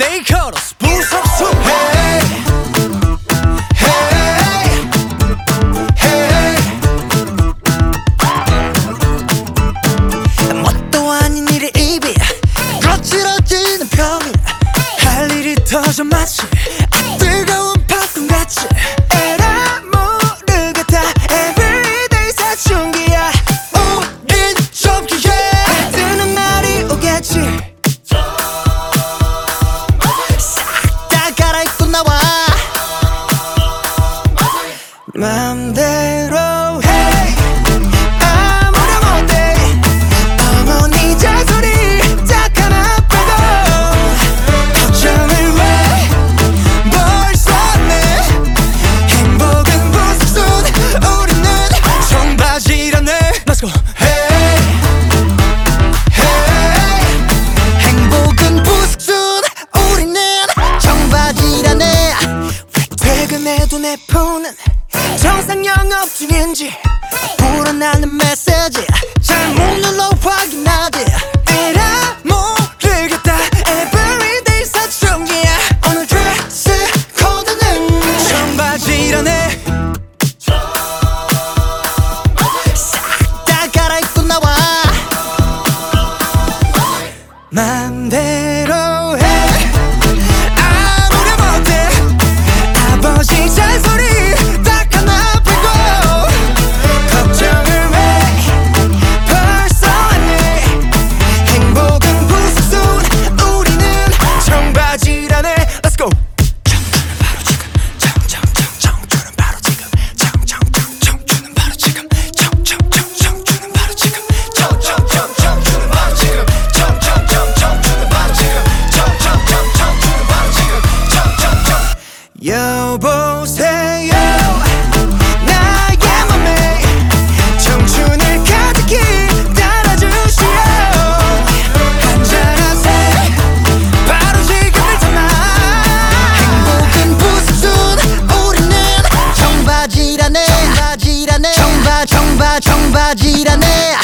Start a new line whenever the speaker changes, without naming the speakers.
They call us 무섭소 Hey Hey Hey. 뭣도 끝이 거칠어지는 편이 할 일이 터져 마치 맘대로 해. 아무렴 어때? 어머니 잔소리 딱 하나 빼고. 걱정을 왜 벌써 내 행복은 부스순 우리는 청바지라네 Let's go. 행복은 부스순 우리는 청바지라네 왜 퇴근해도 내 폰은 정상 영업 중인지 불어나는 메시지. 잘못 눌러 확인하지. 에라 모르겠다. Everyday 사춘기야. 오늘 드레스 코드는 청바지라네. 싹다 갈아입고 나와. 맘대로 여보세요. 나의 맘에 청춘을 가득히 따라주시오. 한잔하세 바로 지금을 담아 행복은 부스순 우리는. 청바지라네. 청바지라네. 청바 청바 청바지라네